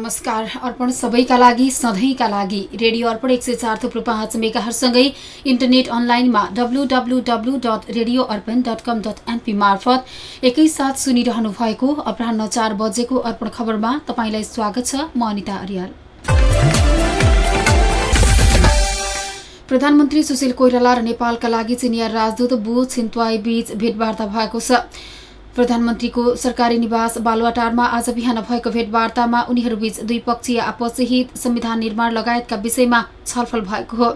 नमस्कार। अर्पण सबैका लागि सधैँका लागि रेडियो अर्पण एक सय चार थुप्रो पाँच मेगाहरूसँगै इन्टरनेट अनलाइनमा W W W dot radio Arpan dot com dot NP मार्फत एकैसाथ सुनिरहनु भएको अपराह चार बजेको अर्पण खबरमा तपाईँलाई स्वागत छ। म अनिता अरियाल। प्रधानमन्त्री सुशील कोइराला र नेपालका लागि चिनिया राजदूत बु छिन्तवाई बीच भेटवार्ता भएको छ। प्रधानमन्त्रीको सरकारी निवास बालुवाटारमा आज बिहान भएको भेटवार्तामा उनीहरूबीच द्विपक्षीय आपसी हित संविधान निर्माण लगायतका विषयमा छलफल भएको हो।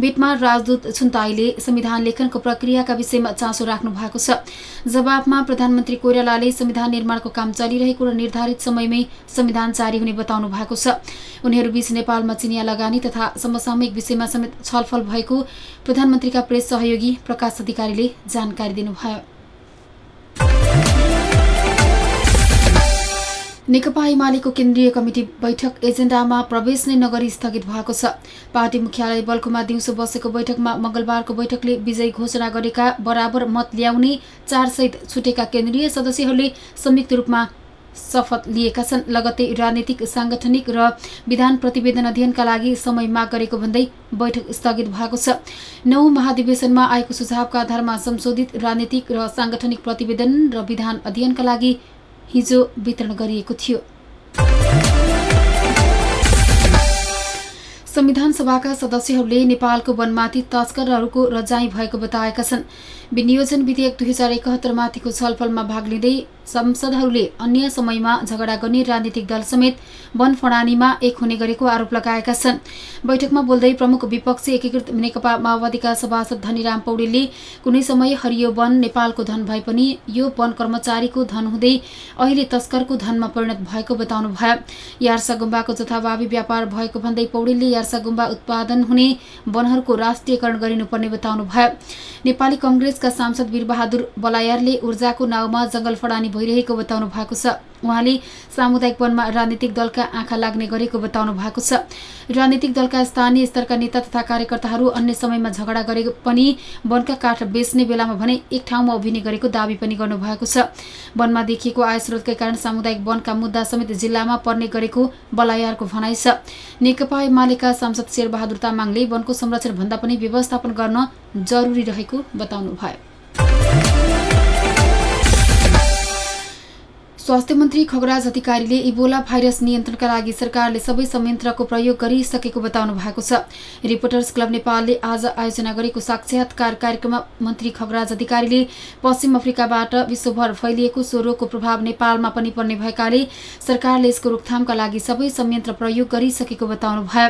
भेटमा राजदूत छुन्ताईले संविधान लेखनको प्रक्रियाका विषयमा चासो राख्नु भएको छ। जवाबमा प्रधानमन्त्री कोइरालाले संविधान निर्माणको काम चलिरहेको र निर्धारित समयमै संविधान जारी हुने बताउनु भएको छ। उनीहरूबीच नेपालमा चिनिया लगानी तथा समसामयिक विषयमा समेत छलफल भएको प्रधानमन्त्रीका प्रेस सहयोगी प्रकाश अधिकारीले जानकारी दिनुभयो। नेकपा एमालेको केन्द्रीय कमिटी बैठक एजेन्डामा प्रवेश नै नगरी स्थगित भएको छ। पार्टी मुख्यालय बल्कुमा दिउँसो बसेको बैठकमा मंगलबारको बैठकले विजयी घोषणा गरेका बराबर मत ल्याउने चारसहित छुटेका केन्द्रीय सदस्यहरूले संयुक्त रूपमा शपथ लिएका छन्। लगत्तै राजनीतिक साङ्गठनिक र विधान प्रतिवेदन अध्ययनका लागि समय माग गरेको भन्दै बैठक स्थगित भएको छ। नौ महाधिवेशनमा आएको सुझावका आधारमा संशोधित राजनीतिक र साङ्गठनिक प्रतिवेदन र विधान अध्ययनका लागि हिजो वितरण गरिएको थियो। संविधान सभाका सदस्यहरूले नेपालको वनमाथि तस्करहरूको रजाई भएको बताएका छन्। विनियोजन विधेयक दुई हजार एकहत्तरमाथिको छलफलमा भाग लिँदै संसदहरूले अन्य समयमा झगडा गर्ने राजनीतिक दल समेत वन फडानीमा एक हुने गरेको आरोप लगाएका छन्। बैठकमा बोल्दै प्रमुख विपक्षी एकीकृत नेकपा माओवादीका सभासद धनीराम पौडेलले कुनै समय हरियो वन नेपालको धन भए पनि यो वन कर्मचारीको धन हुँदै अहिले तस्करको धनमा परिणत भएको बताउनु भयो यार्सा गुम्बाको जथाभावी व्यापार भएको भन्दै पौडेलले यार्सा गुम्बा उत्पादन हुने वनहरूको राष्ट्रियकरण गरिनुपर्ने बताउनु भयो नेपाली कंग्रेसका सांसद वीरबहादुर बलायरले ऊर्जाको नाउँमा जंगल फडानी भइरहेको बताउनु भएको छ। उहाँले सामुदायिक वनमा राजनीतिक दलका आँखा लाग्ने गरेको बताउनु भएको छ। राजनीतिक दलका स्थानीय स्तरका नेता तथा कार्यकर्ताहरू अन्य समयमा झगडा गरे पनि वनका काठ बेच्ने बेलामा भने एक ठाउँमा उभिने गरेको दावी पनि गर्नुभएको छ। वनमा देखिएको आय स्रोतकै कारण सामुदायिक वनका मुद्दा समेत जिल्लामा पर्ने गरेको बलायारको भनाइ छ। नेकपा एमालेका सांसद शेरबहादुर तामाङले वनको संरक्षण भन्दा पनि व्यवस्थापन गर्न जरुरी रहेको बताउनु स्वास्थ्य मन्त्री खगराज अधिकारीले इबोला भाइरस नियन्त्रणका लागि सरकारले सबै संयन्त्रको प्रयोग गरिसकेको बताउनु भएको छ। रिपोर्टर्स क्लब नेपालले आज आयोजना गरेको साक्षात्कार कार्यक्रममा मन्त्री खगराज अधिकारीले पश्चिम अफ्रिकाबाट विश्वभर फैलिएको सो रोगको प्रभाव नेपालमा पनि पर्ने भएकाले सरकारले यसको रोकथामका लागि सबै संयन्त्र प्रयोग गरिसकेको बताउनु भयो।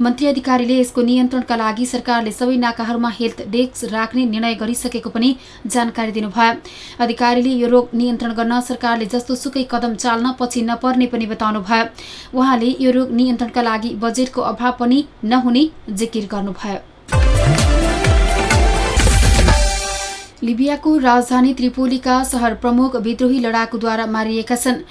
मन्त्री अधिकारीले यसको नियन्त्रणका लागि सरकारले सबै नाकाहरूमा हेल्थ डेस्क राख्ने निर्णय गरिसकेको पनि जानकारी दिनुभयो। अधिकारीले यो रोग नियन्त्रण गर्न सरकारले जस्तो जुनसुकै कदम चाल्न पछि नपर्ने पनि बताउनु भयो उहाँले यो रोग नियन्त्रणका लागि बजेटको अभाव पनि नहुने जिकिर गर्नुभयो। लिबियाको राजधानी त्रिपोलीका सहर प्रमुख विद्रोही लडाकुद्वारा मारिएका छन्।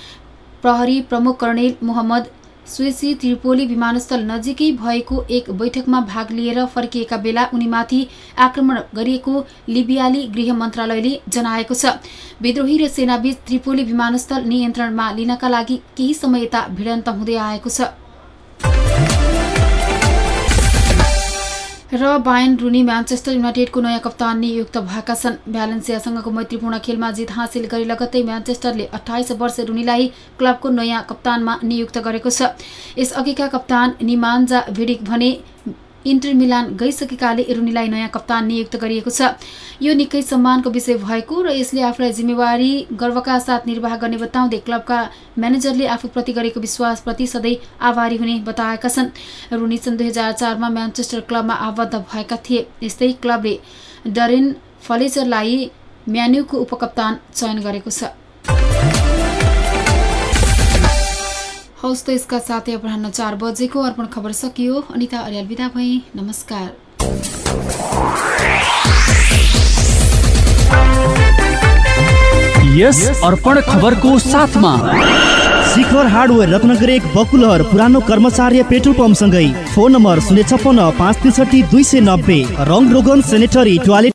प्रहरी प्रमुख कर्णेल मोहम्मद स्वेसी त्रिपोली विमानस्थल नजिकै भएको एक बैठकमा भाग लिएर फर्किएका बेला उनीमाथि आक्रमण गरिएको लिबियाली गृह मन्त्रालयले जनाएको छ। विद्रोही र सेनाबीच त्रिपोली विमानस्थल नियन्त्रणमा लिनका लागि केही समय यता भिडन्त हुँदै आएको छ। र बायन रुनी म्यान्चेस्टर युनाइटेडको नयाँ कप्तान नियुक्त भएका छन् भ्यालेन्सियासँगको मैत्रीपूर्ण खेलमा जित हासिल गरे लगत्तै म्यान्चेस्टरले अठाइस वर्ष रुनीलाई क्लबको नयाँ कप्तानमा नियुक्त गरेको छ। यसअघिका कप्तान निमान्जा भिडिक भने इन्टर मिलान गइसकेकाले एरुनीलाई नयाँ कप्तान नियुक्त गरिएको छ। यो निकै सम्मानको विषय भएको र यसले आफूलाई जिम्मेवारी गर्वका साथ निर्वाह गर्ने बताउँदै क्लबका म्यानेजरले आफूप्रति गरेको विश्वासप्रति सधैँ आभारी हुने बताएका छन्। रुनी सन् दुई हजार चारमा म्यान्चेस्टर क्लबमा आबद्ध भएका थिए। यस्तै क्लबले डरेन फलेजरलाई म्यान्युको उपकप्तान चयन गरेको छ। हौस् त यसका साथै अपराह चार बजेको अर्पण खबर सकियो। अनिता अर्याल विदा भए नमस्कार। यस अर्पण खबरको साथमा। शिखर हार्डवेयर रत्नगर एक बकुलहर पुरानो कर्मचारी पेट्रोल पम्पसँगै। फोन नम्बर शून्य छपन्न पाँच त्रिसठी दुई सय नब्बे। रङ रोगन सेनेटरी टोयलेट